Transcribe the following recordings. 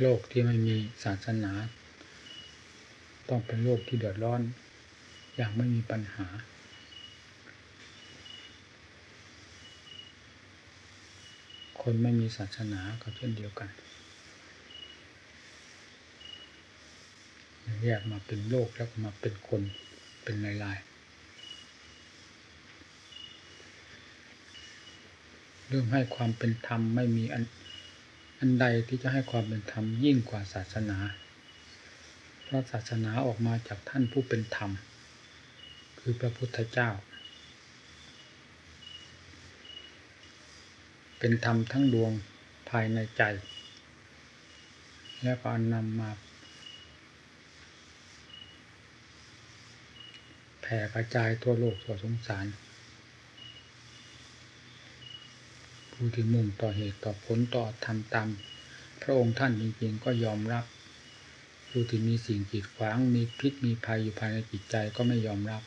โลกที่ไม่มีศาสนา ต้องเป็นโลกที่เดือดร้อน อย่างไม่มีปัญหา คนไม่มีศาสนาก็เช่นเดียวกันแยกมาเป็นโลกแล้วมาเป็นคนเป็นลายๆเรื่องให้ความเป็นธรรมไม่มีอัน อันใดที่จะให้ความเป็นธรรมยิ่งกว่าศาสนา เพราะศาสนาออกมาจากท่านผู้เป็นธรรม คือพระพุทธเจ้า เป็นธรรมทั้งดวงภายในใจ แล้วก็นำมาแผ่กระจายทั่วโลกทั่วสงสาร ผู้ที่มุ่งต่อเหตุต่อผลต่อทำตามพระองค์ท่านจริงๆก็ยอมรับ ผู้ที่มีสิ่งกีดขวางมีพิษมีภัยอยู่ภายในจิตใจก็ไม่ยอมรับ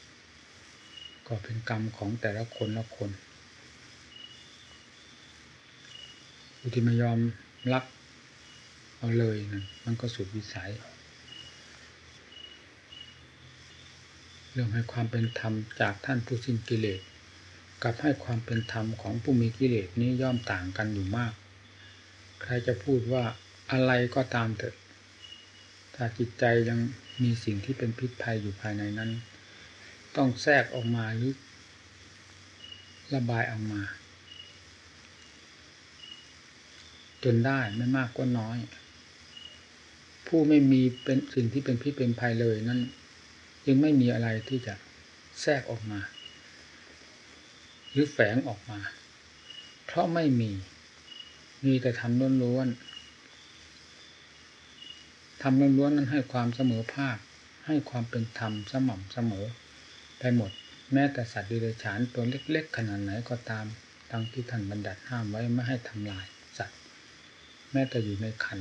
ก็เป็นกรรมของแต่ละคนละคน ผู้ที่ไม่ยอมรับเอาเลยนั่นมันก็สุดวิสัย เรื่องให้ความเป็นธรรมจากท่านผู้สิ้นกิเลส กับให้ความเป็นธรรมของผู้มีกิเลสนี้ย่อมต่างกันอยู่มาก ใครจะพูดว่าอะไรก็ตามเถอะ ถ้าจิตใจยังมีสิ่งที่เป็นพิษภัยอยู่ภายในนั้น ต้องแทรกออกมาหรือระบายออกมา จนได้ไม่มากก็น้อย ผู้ไม่มีเป็นสิ่งที่เป็นพิษเป็นภัยเลยนั้น ยังไม่มีอะไรที่จะแทรกออกมา หรือแฝงออกมา เพราะไม่มี มีแต่ทำล้วนๆทำล้วนๆนั้นให้ความเสมอภาค ให้ความเป็นธรรมสม่ำเสมอไปหมด แม้แต่สัตว์ดิเรกชันตัวเล็ก ๆ ขนาดไหนก็ตามดังที่ท่านบัญญัติห้ามไว้ไม่ให้ทำลายสัตว์ แม้แต่อยู่ในคัน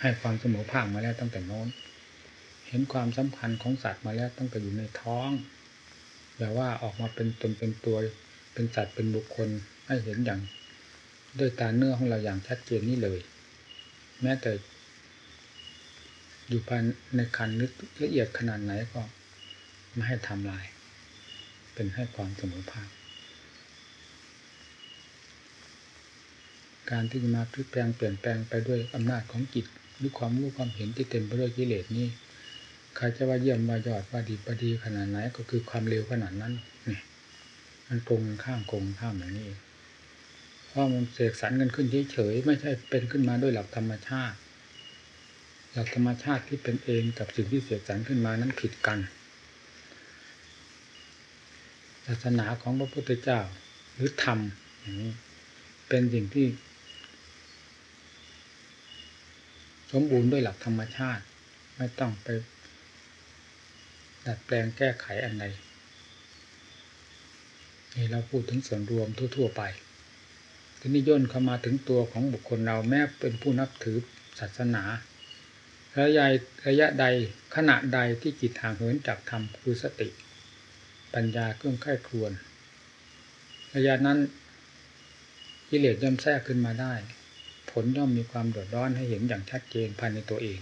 ให้ความเสมอภาคมาแล้วตั้งแต่โน้น เห็นความสำคัญของสัตว์มาแล้วตั้งแต่อยู่ในท้อง แต่ว่าออกมาเป็นตนเป็นตัว เป็นสัตว์เป็นบุคคลให้เห็นอย่าง ด้วยตาเนื้อของเราอย่างชัดเจนนี่เลย แม้แต่ อยู่ภายในคันนึกละเอียดขนาดไหนก็ไม่ให้ทำลาย เป็นให้ความเสมอภาคการที่จะมาพลิกแปลงเปลี่ยนแปลงไปด้วยอำนาจของจิตหรือความรู้ความเห็นที่เต็มไปด้วยกิเลสนี่ ใครจะว่าเยี่ยมว่ายอดว่าดีประดีขนาดไหน ก็คือความเร็วขนาดนั้นนี่มันตรงข้ามโกงข้ามอย่างนี้เพราะมันเสกสรรกันขึ้นเฉยๆไม่ใช่เป็นขึ้นมาด้วยหลักธรรมชาติ หลักธรรมชาติที่เป็นเองกับสิ่งที่เสกสรรขึ้นมานั้นผิดกันศาสนาของพระพุทธเจ้าหรือธรรมอย่างนี้เป็นสิ่งที่ สมบูรณ์ด้วยหลักธรรมชาติ ไม่ต้องไป ดัดแปลงแก้ไขอันใดนี่เราพูดถึงส่วนรวมทั่ว ๆ ไปทีนี้ย่นเข้ามาถึงตัวของบุคคลเราแม้เป็นผู้นับถือศาสนาระยะระยะใดขณะใดที่จิตห่างเหินจากธรรมคือสติ ปัญญาเครื่องไข้ครวนระยะนั้นกิเลสย่อมแทรกขึ้นมาได้ ผลย่อมมีความเดือดร้อนให้เห็นอย่างชัดเจนภายในตัวเอง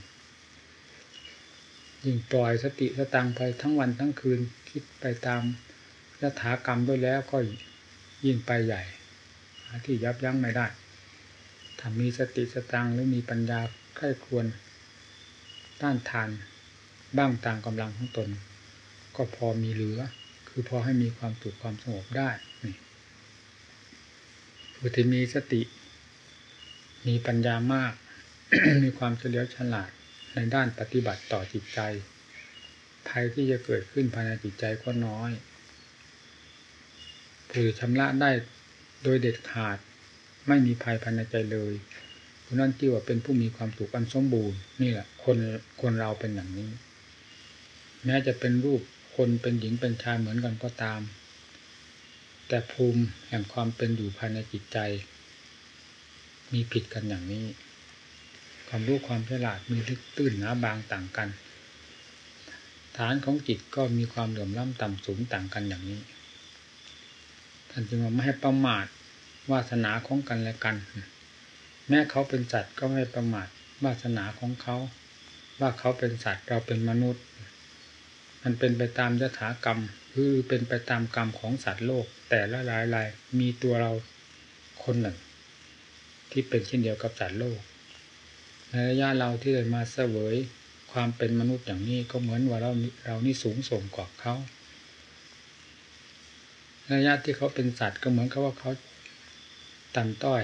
ยิ่งปล่อยสติสตังไปทั้งวันทั้งคืนคิดไปตามยถากรรมด้วยแล้วก็ยิ่งไปใหญ่ที่ยับยั้งไม่ได้ถ้ามีสติสตังหรือมีปัญญาใคร่ควรต้านทานบ้างตามกำลังของตน ก็พอมีเหลือ คือพอให้มีความสุขความสงบได้นี่ผู้ที่มีสติ มีปัญญามาก มีความเฉลียวฉลาด ในด้านปฏิบัติต่อจิตใจ ภัยที่จะเกิดขึ้นภายในจิตใจก็น้อยผู้ชำระได้โดยเด็ดขาดไม่มีภัยภายในใจเลยผู้นั้นที่ว่าเป็นผู้มีความสุขอันสมบูรณ์นี่แหละคนคนเราเป็นอย่างนี้ แม้จะเป็นรูปคนเป็นหญิงเป็นชายเหมือนกันก็ตาม แต่ภูมิแห่งความเป็นอยู่ภายในจิตใจ มีผิดกันอย่างนี้ ความรู้ความฉลาดมีลึกตื้นหนาบางต่างกัน ฐานของจิตก็มีความเหลื่อมล้ำต่ำสูงต่างกันอย่างนี้ ท่านจึงว่าไม่ให้ประมาทวาสนาของกันและกัน แม้เขาเป็นสัตว์ก็ไม่ประมาทวาสนาของเขา ว่าเขาเป็นสัตว์เราเป็นมนุษย์ มันเป็นไปตามยถากรรม คือเป็นไปตามกรรมของสัตว์โลก แต่ละรายรายมีตัวเราคนหนึ่ง ที่เป็นเช่นเดียวกับสัตว์โลก ในระยะเราที่ได้มาเสวยความเป็นมนุษย์อย่างนี้ก็เหมือนว่าเราเรานี่สูงส่งกว่าเขาระยะที่เขาเป็นสัตว์ก็เหมือนกับว่าเขาต่ำต้อย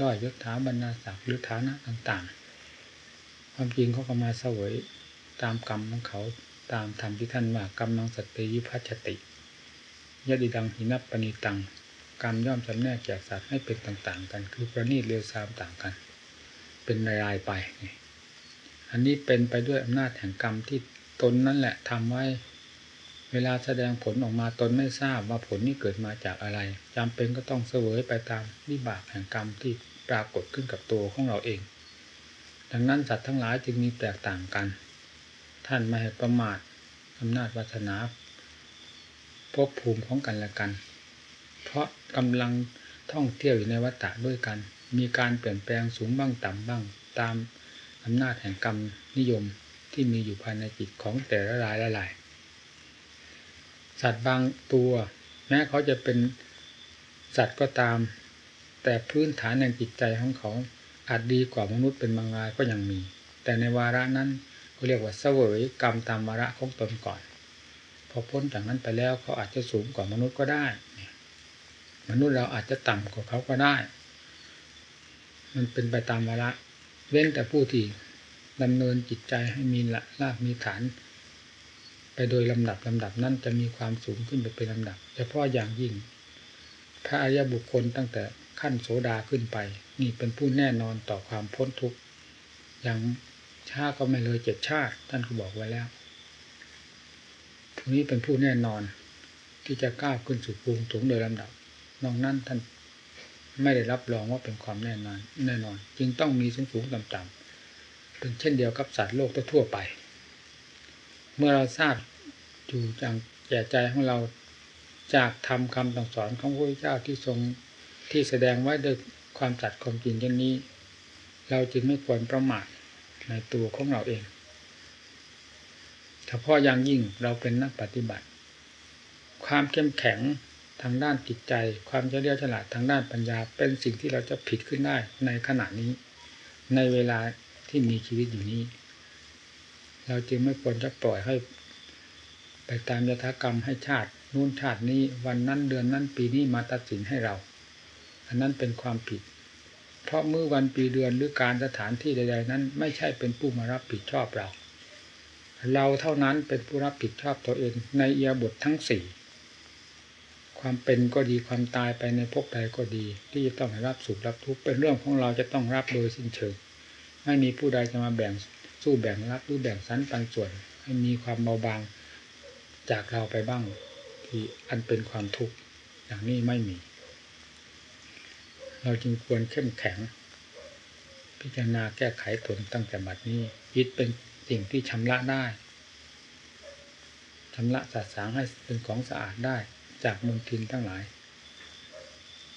ด้อยยศถาบรรณาศักดิ์หรือฐานะต่างๆ ความจริงเขาก็มาเสวยตามกรรมของเขาตามธรรมที่ท่านว่ากรรมนังสติยิพัชติยดิดังหินับปณิตังกรรมย่อมจำแนกแจกสัตว์ให้เป็นต่าง ๆ กัน คือประณีตเรียวซามต่างกัน เป็นรายไป อันนี้เป็นไปด้วยอำนาจแห่งกรรมที่ตนนั่นแหละทำไว้ เวลาแสดงผลออกมาตนไม่ทราบว่าผลนี้เกิดมาจากอะไรจำเป็นก็ต้องเสวยไปตามวิบากแห่งกรรมที่ปรากฏขึ้นกับตัวของเราเอง ดังนั้นสัตว์ทั้งหลายจึงมีแตกต่างกัน ท่านไม่ให้ประมาทอำนาจวาสนาภพภูมิของกันและกัน เพราะกำลังท่องเที่ยวอยู่ในวัฏฏะด้วยกัน มีการเปลี่ยนแปลงสูงบ้างต่ำบ้าง ตามอำนาจแห่งกรรมนิยมที่มีอยู่ภายในจิตของแต่ละรายละลาย สัตว์บางตัว แม้เขาจะเป็นสัตว์ก็ตาม แต่พื้นฐานแห่งจิตใจของเขาอาจดีกว่ามนุษย์เป็นบางรายก็ยังมี แต่ในวาระนั้นเขาเรียกว่าเสวยกรรมตามวาระของตนก่อน พอพ้นจากนั้นไปแล้วเขาอาจจะสูงกว่ามนุษย์ก็ได้ มนุษย์เราอาจจะต่ำกว่าเขาก็ได้ มันเป็นไปตามวาระเว้นแต่ผู้ที่ดำเนินจิตใจให้มีละลากมีฐาน ไปโดยลำดับลำดับนั้นจะมีความสูงขึ้นไปเป็นลำดับ เฉพาะอย่างยิ่ง พระอริยบุคคลตั้งแต่ขั้นโสดาขึ้นไป นี่เป็นผู้แน่นอนต่อความพ้นทุกข์อย่างช้าก็ไม่เลยเจ็ดชาติ ท่านก็บอกไว้แล้วผู้นี้เป็นผู้แน่นอนที่จะก้าวขึ้นสู่ภูมิสูงโดยลำดับนอกนั้นท่าน ไม่ได้รับรองว่าเป็นความแน่นอนแน่นอน จึงต้องมีสูงสูงต่ำต่ำเป็นเช่นเดียวกับสัตว์โลกทั่วไป เมื่อเราทราบอยู่จังแก่ใจของเราจากทำคำสั่งสอนของพระพุทธเจ้าที่ทรงที่แสดงไว้ด้วยความจัดความจริงเช่นนี้ เราจึงไม่ควรประมาทในตัวของเราเองเฉพาะอย่างยิ่งเราเป็นนักปฏิบัติ ความเข้มแข็ง ทางด้านจิตใจ ความเฉลียวฉลาดทางด้านปัญญา เป็นสิ่งที่เราจะผิดขึ้นได้ในขณะนี้ ในเวลาที่มีชีวิตอยู่นี้ เราจึงไม่ควรจะปล่อยให้ ไปตามยถากรรมให้ชาตินู่นชาตินี้วันนั้นเดือนนั้นปีนี้มาตัดสินให้เรา อันนั้นเป็นความผิด เพราะเมื่อวันปีเดือนหรือการสถานที่ใด ๆ นั้น ไม่ใช่เป็นผู้มารับผิดชอบเรา เราเท่านั้นเป็นผู้รับผิดชอบตัวเองในเอียบททั้งสี่ ความเป็นก็ดีความตายไปในภพใดก็ดี ที่จะต้องรับสุขรับทุกข์เป็นเรื่องของเราจะต้องรับโดยสิ้นเชิงไม่มีผู้ใดจะมาแบ่งสู้แบ่งรับหรือแบ่งสรรปันส่วน ให้มีความเบาบางจากเราไปบ้างที่อันเป็นความทุกข์อย่างนี้ไม่มี เราจึงควรเข้มแข็ง พิจารณาแก้ไขตนตั้งแต่บัดนี้ยึดเป็นสิ่งที่ชำระได้ชำระสัตสางให้เป็นของสะอาดได้ จากมลทินทั้งหลาย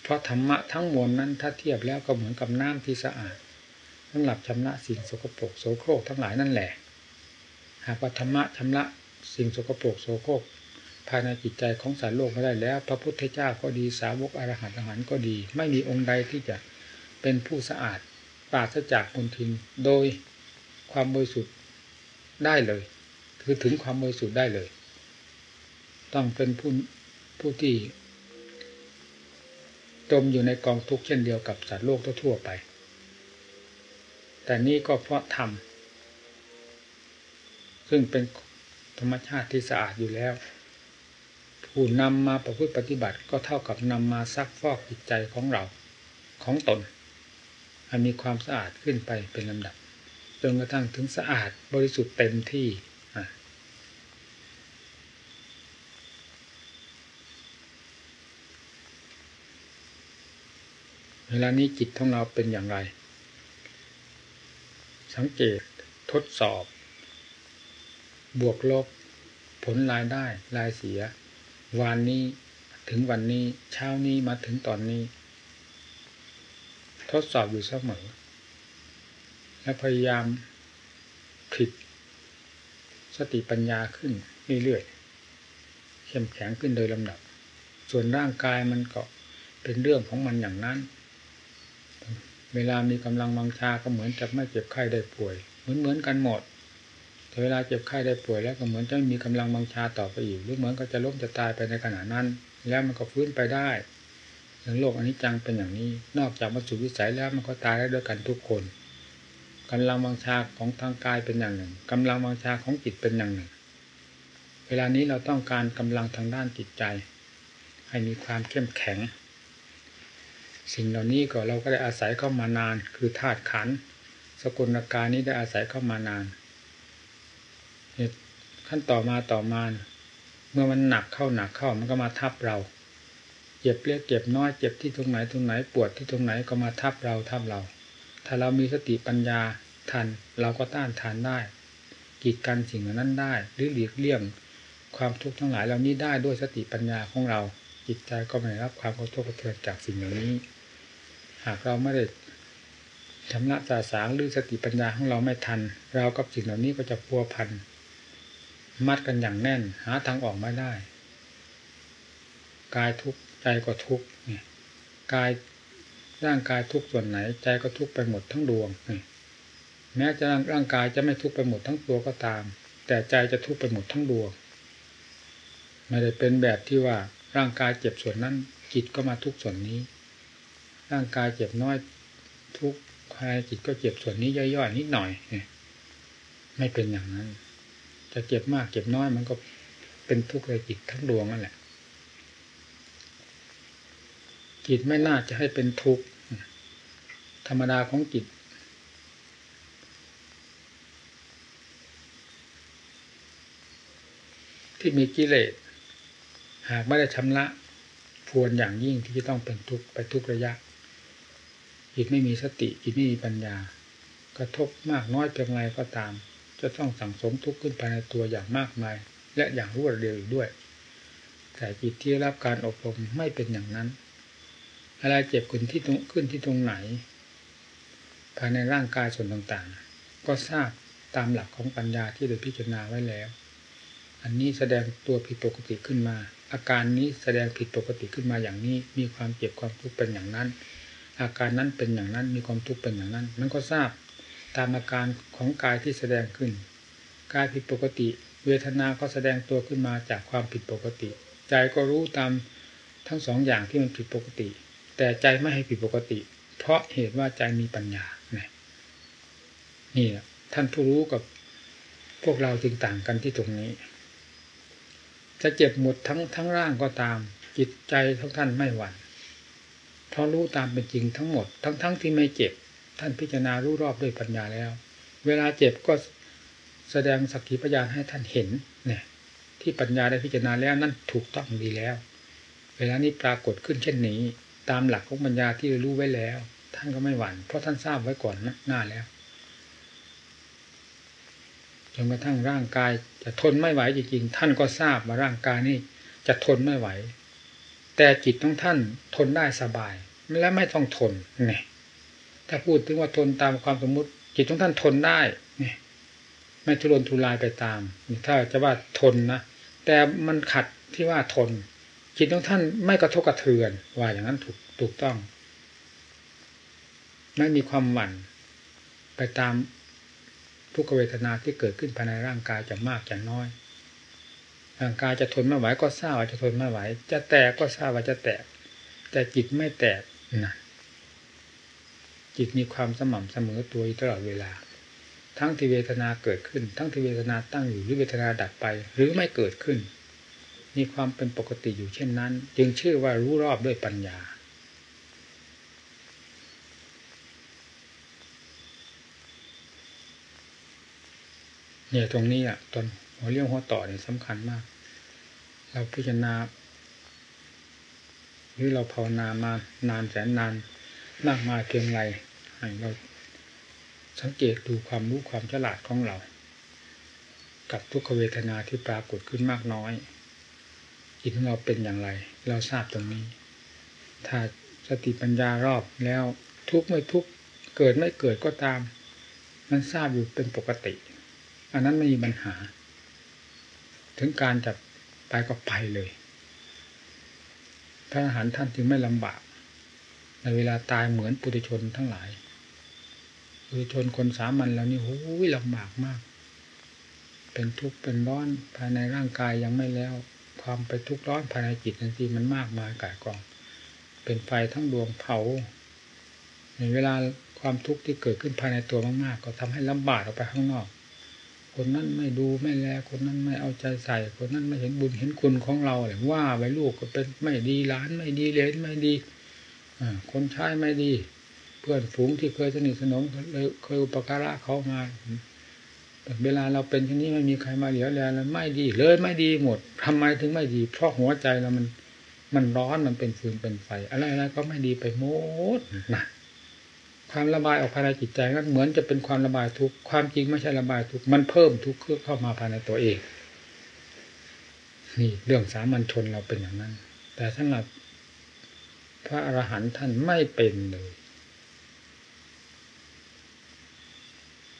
เพราะธรรมะทั้งมวลนั้นถ้าเทียบแล้วก็เหมือนกับน้ำที่สะอาดสำหรับชำระสิ่งสกปรกโสโครกทั้งหลายนั่นแหละ หากว่าธรรมะชำระสิ่งสกปรกโสโครกภายในจิตใจของสารโลกไม่ได้แล้ว พระพุทธเจ้าก็ดีสาวกอรหันต์อรหันต์ก็ดี ไม่มีองค์ใดที่จะเป็นผู้สะอาดปราศจากมลทินโดยความบริสุทธิ์ได้เลย คือถึงความบริสุทธิ์ได้เลย ต้องเป็นผู้ ผู้ที่จมอยู่ในกองทุกข์เช่นเดียวกับสัตว์โลกทั่วไป แต่นี่ก็เพราะธรรม ซึ่งเป็นธรรมชาติที่สะอาดอยู่แล้ว ผู้นำมาประพฤติปฏิบัติก็เท่ากับนำมาซักฟอกจิตใจของเราของตนให้มีความสะอาดขึ้นไปเป็นลำดับจนกระทั่งถึงสะอาดบริสุทธิ์เต็มที่ เวลานี้จิตของเราเป็นอย่างไร สังเกตทดสอบ บวกลบ ผลรายได้รายเสีย วันนี้ถึงวันนี้เช้านี้มาถึงตอนนี้ ทดสอบอยู่เสมอ และพยายามผิดสติปัญญาขึ้นเรื่อยๆเข้มแข็งขึ้นโดยลำดับ ส่วนร่างกายมันก็เป็นเรื่องของมันอย่างนั้น เวลามีกำลังวังชาก็เหมือนจะไม่เจ็บไข้ได้ป่วย เหมือนเหมือนกันหมดแต่เวลาเจ็บไข้ได้ป่วยแล้วก็เหมือนจะมีกำลังวังชาต่อไปอีกหรือเหมือนก็จะล้มจะตายไปในขณะนั้น แล้วมันก็ฟื้นไปได้อย่างโลกอันนี้จังเป็นอย่างนี้ นอกจากมาสู่วิสัยแล้วมันก็ตายได้ด้วยกันทุกคนกำลังวังชาของทางกายเป็นอย่างหนึ่งกำลังวังชาของจิตเป็นอย่างหนึ่ง เวลานี้เราต้องการกำลังทางด้านจิตใจ ให้มีความเข้มแข็ง สิ่งเหล่านี้ก็เราก็ได้อาศัยเข้ามานาน คือธาตุขันธ์สกุลกายนี้ได้อาศัยเข้ามานานขั้นต่อมาต่อมาเมื่อมันหนักเข้าหนักเข้ามันก็มาทับเราเจ็บเล็กเจ็บน้อยเจ็บที่ตรงไหนตรงไหนปวดที่ตรงไหนก็มาทับเราทับเรา ถ้าเรามีสติปัญญาทันเราก็ต้านทานได้กีดกันสิ่งเหล่านั้นได้ หรือหลีกเลี่ยงความทุกข์ทั้งหลายเหล่านี้ได้ด้วยสติปัญญาของเรา จิตใจก็ไม่รับความกระทบกระเทือนจากสิ่งเหล่านี้ หากเราไม่ได้ชำระสาสางหรือสติปัญญาของเราไม่ทัน เรากับสิ่งเหล่านี้ก็จะพัวพันมัดกันอย่างแน่น หาทางออกไม่ได้ กายทุกข์ใจก็ทุกข์เนี่ยกายร่างกายทุกส่วนไหน ใจก็ทุกไปหมดทั้งดวงนี่แม้จะร่างกายจะไม่ทุกไปหมดทั้งตัวก็ตาม แต่ใจจะทุกไปหมดทั้งดวงไม่ได้เป็นแบบที่ว่าร่างกายเจ็บส่วนนั้นจิตก็มาทุกส่วนนี้ ร่างกายเจ็บน้อย ทุกภายจิตก็เจ็บส่วนนี้ย่อยๆนิดหน่อยไม่เป็นอย่างนั้น จะเจ็บมากเจ็บน้อยมันก็เป็นทุกข์ในจิตทั้งดวงนั่นแหละ จิตไม่น่าจะให้เป็นทุกข์ธรรมดาของจิตที่มีกิเลสหากไม่ได้ชำระพวนอย่างยิ่งที่จะต้องเป็นทุกข์ไปทุกระยะ จิตไม่มีสติจิตไม่มีปัญญา กระทบมากน้อยเพียงไรก็ตาม จะต้องสั่งสมทุกข์ขึ้นภายในตัวอย่างมากมาย และอย่างรวดเร็วด้วย แต่จิตที่รับการอบรมไม่เป็นอย่างนั้นอะไรเจ็บขึ้นที่ตรงขึ้นที่ตรงไหน ภายในร่างกายส่วนต่างๆ ก็ทราบตามหลักของปัญญาที่ได้พิจารณาไว้แล้ว อันนี้แสดงตัวผิดปกติขึ้นมา อาการนี้แสดงผิดปกติขึ้นมาอย่างนี้มีความเจ็บความทุกข์เป็นอย่างนั้น อาการนั้นเป็นอย่างนั้นมีความทุกข์เป็นอย่างนั้น มันก็ทราบตามอาการของกายที่แสดงขึ้น กายผิดปกติ เวทนาก็แสดงตัวขึ้นมาจากความผิดปกติ ใจก็รู้ตามทั้งสองอย่างที่มันผิดปกติ แต่ใจไม่ให้ผิดปกติ เพราะเหตุว่าใจมีปัญญาเนี่ยนี่แหละท่านผู้รู้กับพวกเราจึงต่างกันที่ตรงนี้ จะเจ็บหมดทั้งทั้งร่างก็ตาม จิตใจทั้งท่านไม่หวั่น เพราะรู้ตามเป็นจริงทั้งหมด ทั้งทั้งที่ไม่เจ็บ ท่านพิจารณารู้รอบด้วยปัญญาแล้ว เวลาเจ็บก็แสดงสักขีพยานให้ท่านเห็นเนี่ยที่ปัญญาได้พิจารณาแล้วนั่นถูกต้องดีแล้ว เวลานี้ปรากฏขึ้นเช่นนี้ ตามหลักของปัญญาที่รู้ไว้แล้ว ท่านก็ไม่หวัน่นเพราะท่านทราบไว้ก่อนหน้าแล้วจนกระทั่งร่างกายจะทนไม่ไหวจริงๆท่านก็ทราบว่าร่างกายนี่จะทนไม่ไหว แต่จิตของท่านทนได้สบาย และไม่ต้องทนไงถ้าพูดถึงว่าทนตามความสมมุติ จิตของท่านทนได้ไงไม่ทุรนทุรายไปตามถ้าจะว่าทนนะแต่มันขัดที่ว่าทน จิตของท่านไม่กระทบกระเทือนว่าอย่างนั้นถูกถูกต้องไม่มีความหวั่นไปตามทุกเวทนาที่เกิดขึ้นภายในร่างกายจะมากจะน้อย ร่างกายจะทนไม่ไหวก็ทราบว่าจะทนไม่ไหว จะแตกก็ทราบว่าจะแตก แต่จิตไม่แตกนะจิตมีความสม่ำเสมอตัวตลอดเวลา ทั้งที่เวทนาเกิดขึ้น ทั้งที่เวทนาตั้งอยู่หรือเวทนาดับไป หรือไม่เกิดขึ้น มีความเป็นปกติอยู่เช่นนั้น จึงชื่อว่ารู้รอบด้วยปัญญาเนี่ยตรงนี้อะตอน หัวเรี่ยวหัวต่อเนี่ยสำคัญมาก เราพิจารณาหรือเราภาวนามานานแสนนานมากมายเพียงไรให้เราสังเกตดูความรู้ความฉลาดของเรา กับทุกขเวทนาที่ปรากฏขึ้นมากน้อยจิตของเราเป็นอย่างไร เราทราบตรงนี้ ถ้าสติปัญญารอบแล้วทุกไม่ทุกเกิดไม่เกิดก็ตาม มันทราบอยู่เป็นปกติ อันนั้นไม่มีปัญหา ถึงการจะไปก็ไปเลยพระอรหันต์ท่านจึงไม่ลำบาก ในเวลาตายเหมือนปุถุชนทั้งหลาย ปุถุชนคนสามัญแล้วนี่โอ้ยลำบากมาก เป็นทุกข์เป็นร้อนภายในร่างกายยังไม่แล้ว ความไปทุกข์ร้อนภายในจิตนั่นสิมันมากมายกายกอง เป็นไฟทั้งดวงเผา ในเวลาความทุกข์ที่เกิดขึ้นภายในตัวมากๆ ก็ทำให้ลำบากออกไปข้างนอก คนนั้นไม่ดูไม่แล คนนั้นไม่เอาใจใส่ คนนั้นไม่เห็นบุญเห็นคุณของเราเลยว่าไปลูกก็เป็นไม่ดีหลานไม่ดีเลนไม่ดีอคนใช้ไม่ดี เพื่อนฝูงที่เคยสนิทสนมเคยอุปการะเขามาแต่เวลาเราเป็นเช่นนี้ไม่มีใครมาเหลียวแลแล้วไม่ดีเลยไม่ดีหมดทำไมถึงไม่ดี เพราะหัวใจเรามัน มันร้อนมันเป็นฟืนเป็นไฟ อะไรอะไรก็ไม่ดีไปหมดนะ ความระบายออกภายในจิตใจนั้นเหมือนจะเป็นความระบายทุกความจริงไม่ใช่ระบายทุกมันเพิ่มทุกข์เข้ามาภายในตัวเอง นี่เรื่องสามัญชนเราเป็นอย่างนั้น แต่สำหรับพระอรหันต์ท่านไม่เป็นเลย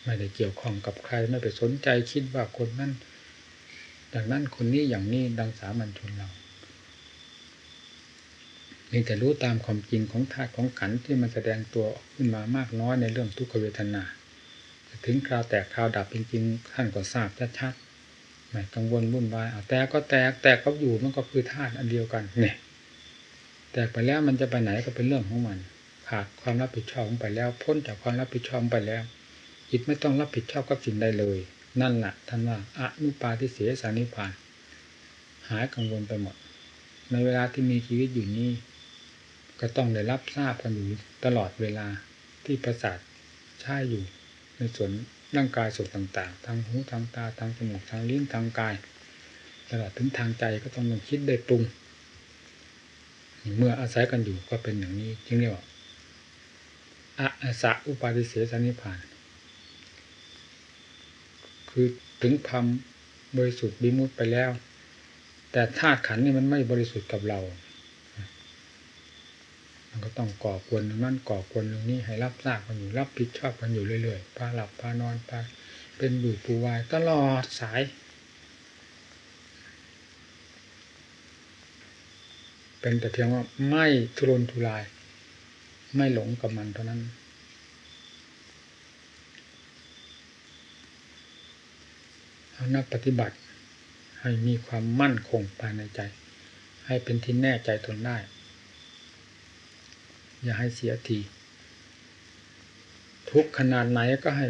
ไม่ได้เกี่ยวข้องกับใครไม่ไปสนใจคิดว่าคนนั้นอย่างนั้นคนนี้อย่างนี้ดังสามัญชนเรา เพียงแต่รู้ตามความจริงของธาตุของขันที่มันแสดงตัวขึ้นมามากน้อยในเรื่องทุกขเวทนา ถึงคราวแตกคราวดับจริงๆท่านก็ทราบชัดๆไม่กังวลวุ่นวายเอาแต่ก็แตกแตกก็อยู่มันก็คือธาตุอันเดียวกันเนี่ยแตกไปแล้วมันจะไปไหนก็เป็นเรื่องของมันขาดความรับผิดชอบไปแล้ว พ้นจากความรับผิดชอบไปแล้วจิตไม่ต้องรับผิดชอบกับสิ่งใดเลย นั่นแหละท่านว่าอนุปาทิเสสานิพาน หายกังวลไปหมด ในเวลาที่มีชีวิตอยู่นี้ ก็ต้องได้รับทราบกันอยู่ตลอดเวลาที่ประสาทใช้อยู่ ในส่วนร่างกายส่วนต่างๆ ทางหูทางตาทางจมูกทางลิ้นทางกายตลอดถึงทางใจก็ต้องต้องคิดได้ปรุง เมื่ออาศัยกันอยู่ก็เป็นอย่างนี้จึงเรียกว่าอาสะอุปาทิเสสนิพาน คือถึงความบริสุทธิ์บิมุตไปแล้ว แต่ธาตุขันนี่มันไม่บริสุทธิ์กับเรา ก็ต้องก่อกวนนั่นก่อกวนตรงนี้ให้รับทราบกันอยู่รับผิดชอบกันอยู่เรื่อยๆพาหลับพานอนพาเป็นอยู่ปูวายตลอดสายเป็นแต่เพียงว่าไม่ทุรนทุราย ไม่หลงกับมันเท่านั้น นักปฏิบัติให้มีความมั่นคงภายในใจ ให้เป็นที่แน่ใจทนได้ อย่าให้เสียที ทุกขนาดไหนก็ให้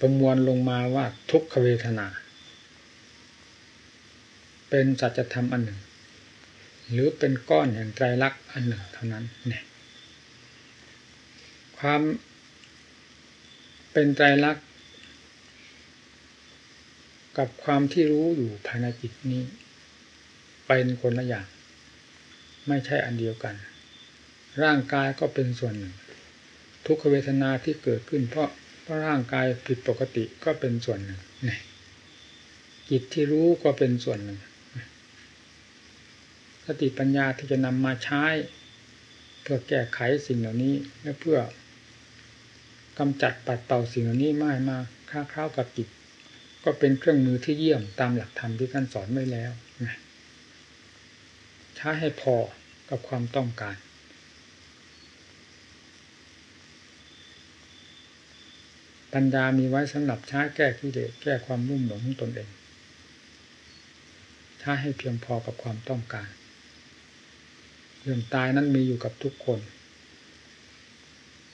ประมวลลงมาว่าทุกขเวทนา เป็นสัจธรรมอันหนึ่ง หรือเป็นก้อนแห่งไตรลักษณ์อันหนึ่งเท่านั้นเนี่ยความเป็นไตรลักษณ์กับความที่รู้อยู่ภายในจิตนี้ เป็นคนละอย่าง ไม่ใช่อันเดียวกัน ร่างกายก็เป็นส่วนหนึ่ง ทุกขเวทนาที่เกิดขึ้น เพราะเพราะร่างกายผิดปกติก็เป็นส่วนหนึ่งจิตที่รู้ก็เป็นส่วนหนึ่ง สติปัญญาที่จะนำมาใช้เพื่อแก้ไขสิ่งเหล่านี้และเพื่อกำจัดปัดเป่าสิ่งเหล่านี้ไม่มาค้าเข้ากับจิตก็เป็นเครื่องมือที่เยี่ยมตามหลักธรรมที่ท่านสอนไว้แล้วใช้ให้พอกับความต้องการ ปัญญามีไว้สำหรับใช้แก้กิเลสแก้ความรุ่มหลงของตนเองใช้ให้เพียงพอกับความต้องการ เรื่องตายนั้นมีอยู่กับทุกคน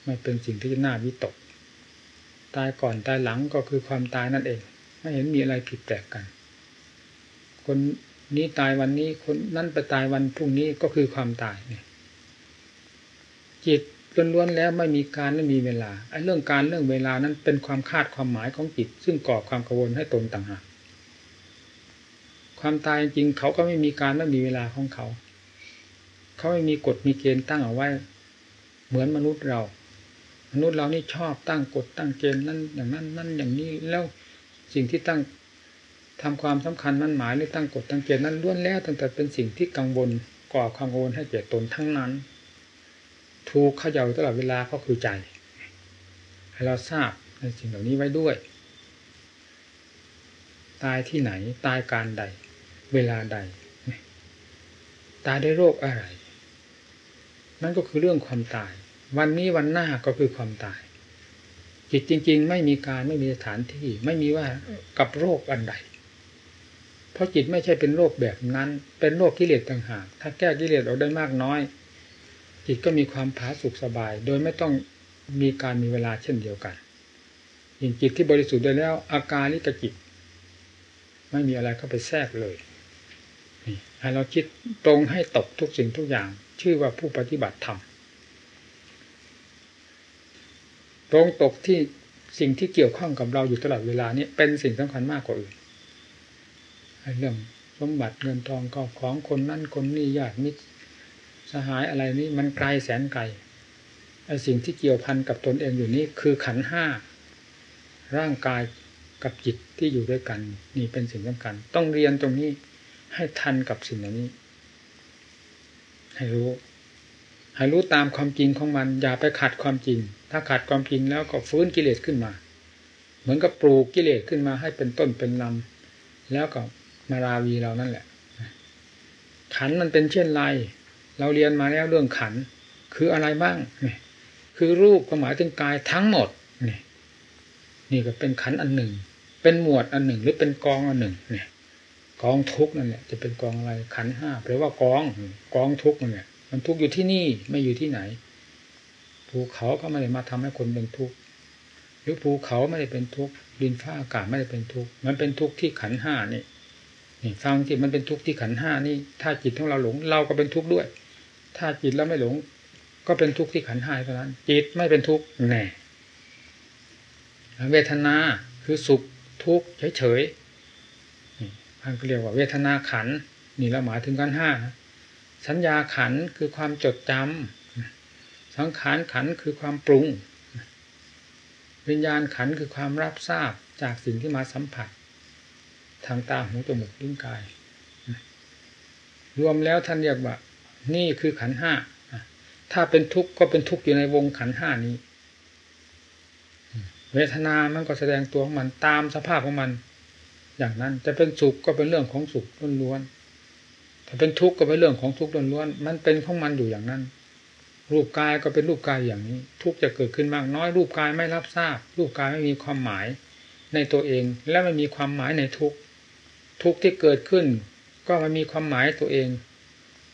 ไม่เป็นสิ่งที่น่าวิตก ตายก่อนตายหลังก็คือความตายนั่นเอง ไม่เห็นมีอะไรผิดแปลกกัน คนนี้ตายวันนี้คนนั้นไปตายวันพรุ่งนี้ก็คือความตายเนี่ยจิต ล้วนๆแล้วไม่มีการไม่มีเวลาไอ้เรื่องการเรื่องเวลานั้นเป็นความคาดความหมายของจิต ซึ่งก่อความกังวลให้ตนต่างหากความตายจริงเขาก็ไม่มีการไม่มีเวลาของเขา เขาไม่มีกฎมีเกณฑ์ตั้งเอาไว้ เหมือนมนุษย์เรา มนุษย์เรานี่ชอบตั้งกฎตั้งเกณฑ์นั่นอย่างนั้นนั่นอย่างนี้แล้วสิ่งที่ตั้งทำความสำคัญมั่นหมายหรือตั้งกฎตั้งเกณฑ์นั้นล้วนแล้วตั้งแต่เป็นสิ่งที่กังวลก่อความกังวลให้แก่ตนทั้งนั้น ถูกขย่าตลอดเวลาก็คือใจให้เราทราบในสิ่งเหล่านี้ไว้ด้วย ตายที่ไหนตายการใด เวลาใด ตายได้โรคอะไร นั่นก็คือเรื่องความตาย วันนี้วันหน้าก็คือความตายจิตจริง ๆ ไม่มีการไม่มีสถานที่ไม่มีว่ากับโรคอันใด เพราะจิตไม่ใช่เป็นโรคแบบนั้น เป็นโรคกิเลสต่างหาก ถ้าแก้กิเลสออกได้มากน้อย จิตก็มีความผาสุกสบาย โดยไม่ต้องมีการมีเวลาเช่นเดียวกันยิ่งจิตที่บริสุทธิ์ได้แล้ว อาการลิกจิต ไม่มีอะไรเข้าไปแทรกเลยให้เราคิดตรงให้ตกทุกสิ่งทุกอย่าง ชื่อว่าผู้ปฏิบัติธรรมตรงตกที่สิ่งที่เกี่ยวข้องกับเราอยู่ตลอดเวลานี้เป็นสิ่งสำคัญมากกว่าอื่นเรื่องสมบัติเงินทองก็ของคนนั่นคนนี้ญาติมิตร สหายอะไรนี้มันไกลแสนไกลไอ้สิ่งที่เกี่ยวพันกับตนเองอยู่นี้คือขันห้าร่างกายกับจิตที่อยู่ด้วยกัน นี่เป็นสิ่งสำคัญ ต้องเรียนตรงนี้ให้ทันกับสิ่งเหล่านี้ ให้รู้ให้รู้ตามความจริงของมัน อย่าไปขัดความจริง ถ้าขัดความจริงแล้วก็ฟื้นกิเลสขึ้นมา เหมือนกับปลูกกิเลสขึ้นมาให้เป็นต้นเป็นลำแล้วก็มาราวีเรานั่นแหละขันมันเป็นเช่นไร เราเรียนมาแล้วเรื่องขัน คืออะไรบ้างนี่คือรูปก็หมายถึงกายทั้งหมดนี่นี่ก็เป็นขันอันหนึ่ง เป็นหมวดอันหนึ่ง หรือเป็นกองอันหนึ่งนี่กองทุกนั่นแหละจะเป็นกองอะไรขันห้าแปลว่ากองกองทุกนั่นแหละมันทุกอยู่ที่นี่ไม่อยู่ที่ไหนภูเขาก็ไม่ได้มาทำให้คนเป็นทุกข์หรือภูเขาไม่ได้เป็นทุกข์ดินฟ้าอากาศไม่ได้เป็นทุกข์มันเป็นทุกข์ที่ขันห้านี่นี่ฟังที่มันเป็นทุกข์ที่ขันห้านี่ ถ้าจิตของเราหลง เราก็เป็นทุกข์ด้วย ถ้าจิตเราไม่หลง ก็เป็นทุกข์ที่ขันห้าเท่านั้น จิตไม่เป็นทุกข์แน่เวทนาคือสุขทุกข์เฉยๆท่านเรียกว่าเวทนาขันนี่เราหมายถึงกันห้าสัญญาขันคือความจดจำสังขารขันคือความปรุง วิญญาณขันคือความรับทราบจากสิ่งที่มาสัมผัส ทางตาหูจมูกลิ้นกาย รวมแล้วท่านเรียกว่า นี่คือขันห้าถ้าเป็นทุกข์ก็เป็นทุกข์อยู่ในวงขันห้านี้ เวทนามันก็แสดงตัวของมันตามสภาพของมัน อย่างนั้นจะเป็นสุขก็เป็นเรื่องของสุขล้วนๆถ้าเป็นทุกข์ก็เป็นเรื่องของทุกข์ล้วนๆมันเป็นของมันอยู่อย่างนั้น รูปกายก็เป็นรูปกายอย่างนี้ ทุกข์จะเกิดขึ้นมากน้อยรูปกายไม่รับทราบ รูปกายไม่มีความหมายในตัวเอง และไม่มีความหมายในทุกข์ทุกข์ที่เกิดขึ้น ก็ไมันมีความหมายตัวเอง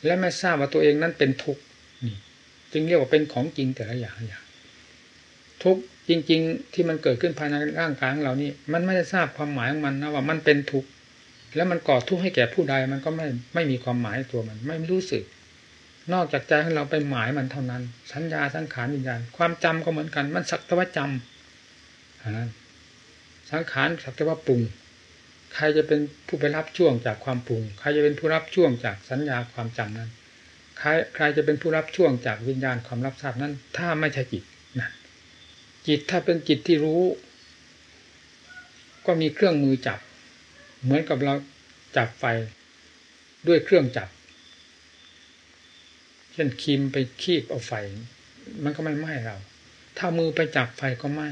และไม่ทราบว่าตัวเองนั้นเป็นทุกข์นี่จึงเรียกว่าเป็นของจริงแต่ละอย่างอย่างทุกข์จริง ๆ ที่มันเกิดขึ้นภายในร่างกายของเรานี่มันไม่ได้ทราบความหมายของมันนะว่ามันเป็นทุกข์แล้วมันก่อทุกข์ให้แก่ผู้ใดมันก็ไม่ไม่มีความหมายตัวมัน ไม่รู้สึก นอกจากใจของเราไปหมายมันเท่านั้น สัญญาสังขารวิญญาณความจำก็เหมือนกัน มันสักแต่ว่าจำอันนั้นสังขารสักแต่ว่าปรุง ใครจะเป็นผู้ไปรับช่วงจากความปรุง ใครจะเป็นผู้รับช่วงจากสัญญาความจำนั้น ใครใครจะเป็นผู้รับช่วงจากวิญญาณความรับทราบนั้น ถ้าไม่ใช่จิตนะจิตถ้าเป็นจิตที่รู้ ก็มีเครื่องมือจับ เหมือนกับเราจับไฟด้วยเครื่องจับ เช่นคีมไปคีบเอาไฟ มันก็ไม่ไหม้เรา ถ้ามือไปจับไฟก็ไหม้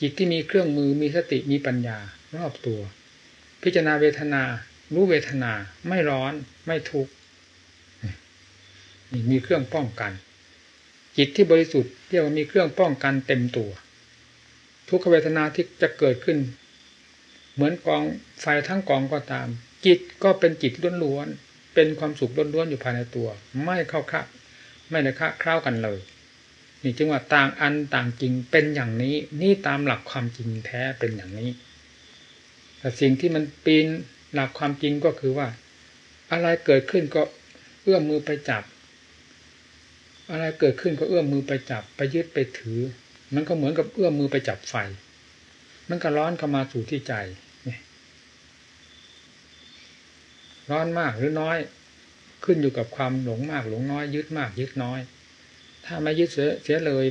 จิตที่มีเครื่องมือมีสติมีปัญญา รอบตัว พิจารณาเวทนา รู้เวทนา ไม่ร้อนไม่ทุกข์มีเครื่องป้องกัน จิตที่บริสุทธิ์เรียกว่ามีเครื่องป้องกันเต็มตัว ทุกขเวทนาที่จะเกิดขึ้น เหมือนกองไฟทั้งกองก็ตาม จิตก็เป็นจิตล้วนๆเป็นความสุขล้วนๆอยู่ภายในตัว ไม่เข้าคาไม่ได้ค้าคร้าวกันเลยนี่จึงว่าต่างอันต่างจริงเป็นอย่างนี้ นี่ตามหลักความจริงแท้เป็นอย่างนี้ แต่สิ่งที่มันปีนหลักความจริงก็คือว่า อะไรเกิดขึ้นก็เอื้อมมือไปจับ อะไรเกิดขึ้นก็เอื้อมมือไปจับ ไปยึดไปถือ มันก็เหมือนกับเอื้อมมือไปจับไฟ มันก็ร้อนเข้ามาสู่ที่ใจร้อนมากหรือน้อย ขึ้นอยู่กับความหลงมากหลงน้อย ยึดมากยึดน้อย ถ้าไม่ยึดเสียเลย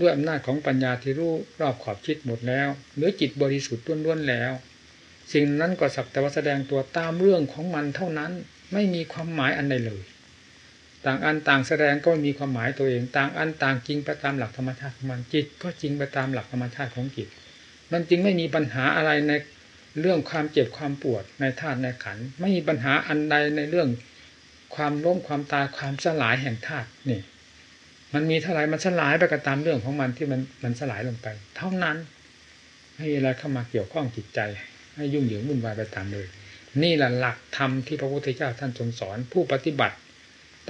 ด้วยอำนาจของปัญญาที่รู้รอบขอบคิดหมดแล้วหรือจิตบริสุทธิ์ล้วนๆแล้ว สิ่งนั้นก็สักแต่ว่าแสดงตัวตามเรื่องของมันเท่านั้นไม่มีความหมายอันใดเลย ต่างอันต่างแสดงก็มีความหมายตัวเอง ต่างอันต่างจริงไปตามหลักธรรมชาติของมันจิต ก็จริงไปตามหลักธรรมชาติของจิต มันจึงไม่มีปัญหาอะไรในเรื่องความเจ็บความปวดในธาตุในขันไม่มีปัญหาอันใดในเรื่องความล้มความตายความสลายแห่งธาตุนี่ มันมีเท่าไรมันสลายไปก็ตามเรื่องของมันที่มันมันสลายลงไป เท่านั้นให้อะไรเข้ามาเกี่ยวข้องจิตใจ ให้ยุ่งเหยิงวุ่นวายไปตามเลย นี่แหละหลักธรรมที่พระพุทธเจ้าท่านทรงสอน ผู้ปฏิบัติ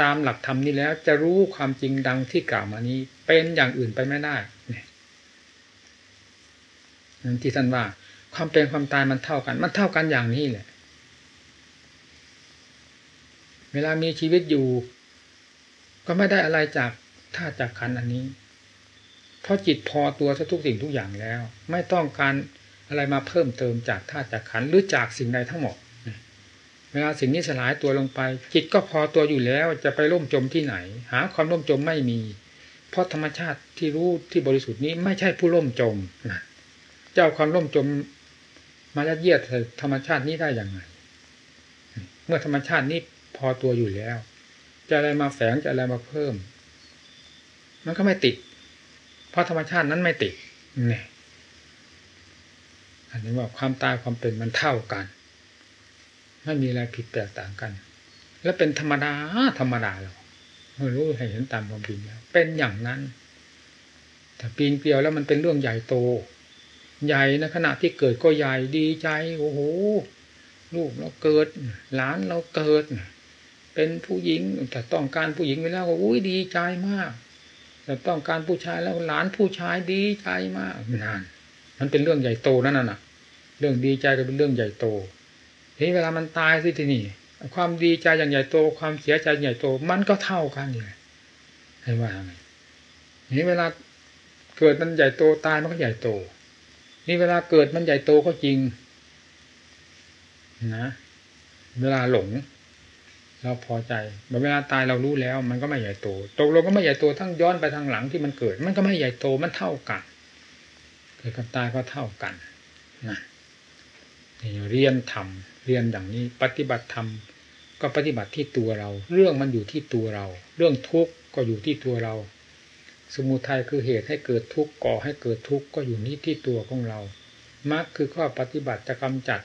ตามหลักธรรมนี้แล้วจะรู้ความจริงดังที่กล่าวมานี้ เป็นอย่างอื่นไปไม่ได้เนี่ยนั่นที่ท่านว่า ความเป็นความตายมันเท่ากัน มันเท่ากันอย่างนี้แหละ เวลามีชีวิตอยู่ ก็ไม่ได้อะไรจากธาตุจากขันอันนี้ เพราะจิตพอตัวทุกสิ่งทุกอย่างแล้ว ไม่ต้องการ อะไรมาเพิ่มเติมจากธาตุจากขันหรือจากสิ่งใดทั้งหมดเวลาสิ่งนี้สลายตัวลงไปจิตก็พอตัวอยู่แล้วจะไปล่มจมที่ไหน หาความล่มจมไม่มี เพราะธรรมชาติที่รู้ที่บริสุทธิ์นี้ไม่ใช่ผู้ล่มจมนะเจ้าความล่มจมมายัดเยียดธรรมชาตินี้ได้อย่างไรเมื่อธรรมชาตินี้พอตัวอยู่แล้ว จะอะไรมาแฝงจะอะไรมาเพิ่ม มันก็ไม่ติด เพราะธรรมชาตินั้นไม่ติดเนี่ย อันนี้ว่าความตายความเป็นมันเท่ากัน ไม่มีอะไรผิดแตกต่างกัน และเป็นธรรมดาธรรมดาเราไม่รู้ให้เห็นตามความจริงแล้วเป็นอย่างนั้นแต่ปีนเกลียวแล้วมันเป็นเรื่องใหญ่โต ใหญ่ในขณะที่เกิดก็ใหญ่ดีใจโอ้โหลูกเราเกิด หลานเราเกิด เป็นผู้หญิงแต่ต้องการผู้หญิงไปแล้วก็อุ้ยดีใจมาก แต่ต้องการผู้ชายแล้วหลานผู้ชายดีใจมากนาน มันเป็นเรื่องใหญ่โตนั่นน่ะ เรื่องดีใจก็เป็นเรื่องใหญ่โต ทีนี้เวลามันตายสิทีนี่ความดีใจอย่างใหญ่โต ความเสียใจใหญ่โต มันก็เท่ากันนี่ให้ว่าไงนี่เวลาเกิดมันใหญ่โตตายมันก็ใหญ่โต นี่เวลาเกิดมันใหญ่โตก็จริง นะ เวลาหลง เราพอใจเวลาตายเรารู้แล้ว มันก็ไม่ใหญ่โต ตกลงก็ไม่ใหญ่โตทั้งย้อนไปทางหลังที่มันเกิด มันก็ไม่ใหญ่โตมันเท่ากัน เกิดกับตายก็เท่ากันนะเรียนธรรมเรียนอย่างนี้ ปฏิบัติธรรมก็ปฏิบัติที่ตัวเรา เรื่องมันอยู่ที่ตัวเรา เรื่องทุกข์ก็อยู่ที่ตัวเรา สมุทัยคือเหตุให้เกิดทุกข์ก่อให้เกิดทุกข์ก็อยู่นี้ที่ตัวของเรามรรคคือข้อปฏิบัติจะกำจัด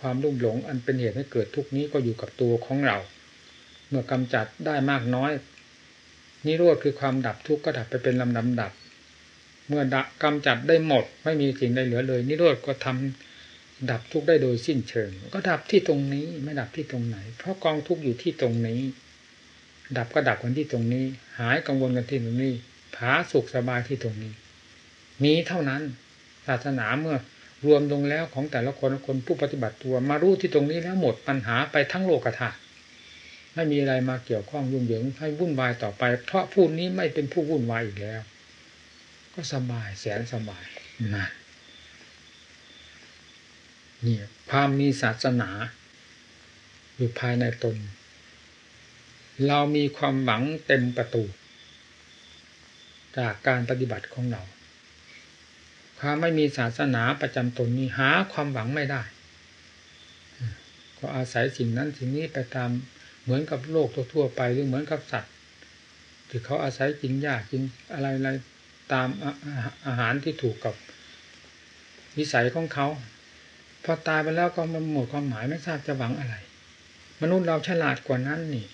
ความรุ่มหลง อันเป็นเหตุให้เกิดทุกข์นี้ก็อยู่กับตัวของเรา เมื่อกำจัดได้มากน้อยนิโรธคือความดับทุกข์ก็ดับไปเป็นลำดับดับ เมื่อดับกำจัดได้หมด ไม่มีสิ่งใดเหลือเลย นิโรธก็ทำดับทุกได้โดยสิ้นเชิง ก็ดับที่ตรงนี้ไม่ดับที่ตรงไหน เพราะกองทุกอยู่ที่ตรงนี้ ดับก็ดับกันที่ตรงนี้ หายกังวลกันที่ตรงนี้ผาสุขสบายที่ตรงนี้ มีเท่านั้นศาสนาเมื่อรวมลงแล้วของแต่ละคนคนผู้ปฏิบัติตัวมารู้ที่ตรงนี้แล้วหมดปัญหาไปทั้งโลกธาตุไม่มีอะไรมาเกี่ยวข้องยุ่งเหยิงให้วุ่นวายต่อไป เพราะผู้นี้ไม่เป็นผู้วุ่นวายอีกแล้ว ก็สบายแสนสบายนะนี่ความมีศาสนาอยู่ภายในตน เรามีความหวังเต็มประตู จากการปฏิบัติของเรา ความไม่มีศาสนาประจำตนนี้หาความหวังไม่ได้ ก็อาศัยสิ่งนั้นสิ่งนี้ไปตามเหมือนกับโลกทั่วไปหรือเหมือนกับสัตว์ที่เขาอาศัยกินหญ้ากินอะไรอะไร ตามอาหารที่ถูกกับวิสัยของเขา พอตายไปแล้วก็มันหมดความหมายไม่ทราบจะหวังอะไร มนุษย์เราฉลาดกว่านั้นนี่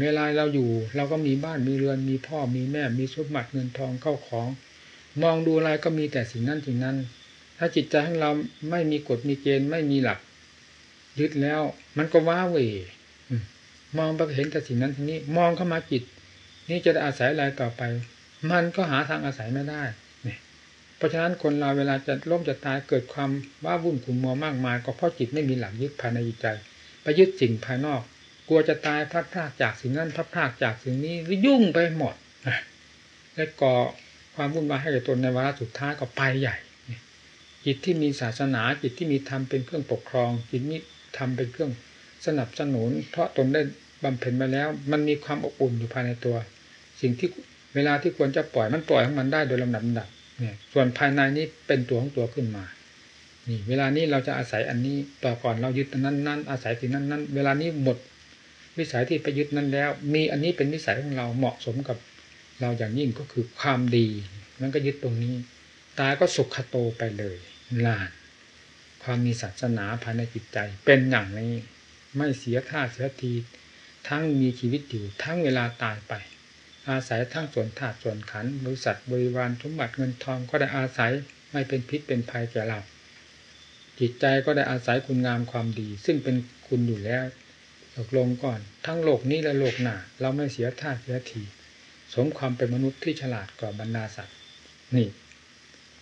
เวลาเราอยู่ เราก็มีบ้านมีเรือนมีพ่อมีแม่มีสมบัติเงินทองเข้าของ มองดูอะไรก็มีแต่สิ่งนั้นสิ่งนั้น ถ้าจิตใจของเราไม่มีกฎมีเกณฑ์ไม่มีหลัก ยึดแล้ว มันก็ว้าเวมองไปเห็นแต่สิ่งนั้นสิ่งนี้ มองเข้ามาจิต นี่จะอาศัยอะไรต่อไป มันก็หาทางอาศัยไม่ได้เนี่ยเพราะฉะนั้นคนเราเวลาจะล้มจะตายเกิดความว่าวุ่นขุ่นมัวมากมายก็เพราะจิตไม่มีหลักยึดภายในใจไปยึดสิ่งภายนอก กลัวจะตายพัดพลาดจากสิ่งนั้นพัดพลาดจากสิ่งนี้ยุ่งไปหมดและก่อความวุ่นวายให้กับตนในวาระสุดท้ายก็ไปใหญ่จิตที่มีศาสนาจิตที่มีธรรมเป็นเครื่องปกครอง จิตนี้ทำเป็นเครื่องสนับสนุน เพราะตนได้บำเพ็ญมาแล้ว มันมีความอบอุ่นอยู่ภายในตัว สิ่งที่ เวลาที่ควรจะปล่อยมันปล่อยของมันได้โดยลำดับดับเนี่ย ส่วนภายในนี้เป็นตัวของตัวขึ้นมา นี่ เวลานี้เราจะอาศัยอันนี้ต่อก่อนเรายึดนนั้นนั้นอาศัยสิ่งนั้นนั้นเวลานี้หมดวิสัยที่ไปยึดนั้นแล้ว มีอันนี้เป็นวิสัยของเราเหมาะสมกับเราอย่างยิ่งก็คือความดี มันก็ยึดตรงนี้ ตายก็สุขโตไปเลยลานความมีศาสนาภายในจิตใจ เป็นอย่างนี้ ไม่เสียท่าเสียที ทั้งมีชีวิตอยู่ทั้งเวลาตายไป อาศัยทั้งส่วนธาตุส่วนขันธ์บริษัทบริวารสมบัติเงินทองก็ได้อาศัยไม่เป็นพิษเป็นภัยแก่เราจิตใจก็ได้อาศัยคุณงามความดี ซึ่งเป็นคุณอยู่แล้วตกลงก่อน ทั้งโลกนี้และโลกหน้าเราไม่เสียท่าเสียทีสมความเป็นมนุษย์ที่ฉลาดกว่าบรรดาสัตว์ นี่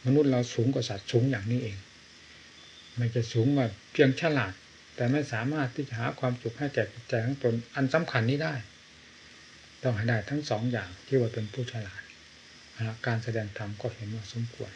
มนุษย์เราสูงกว่าสัตว์สูงอย่างนี้เองไม่จะสูงว่าเพียงฉลาด แต่ไม่สามารถที่จะหาความสุขให้แก่จิตใจของตนอันสำคัญนี้ได้ ต้องให้ได้ทั้งสองอย่างที่ว่าเป็นผู้ฉลาดการแสดงธรรมก็เห็นว่าสมควร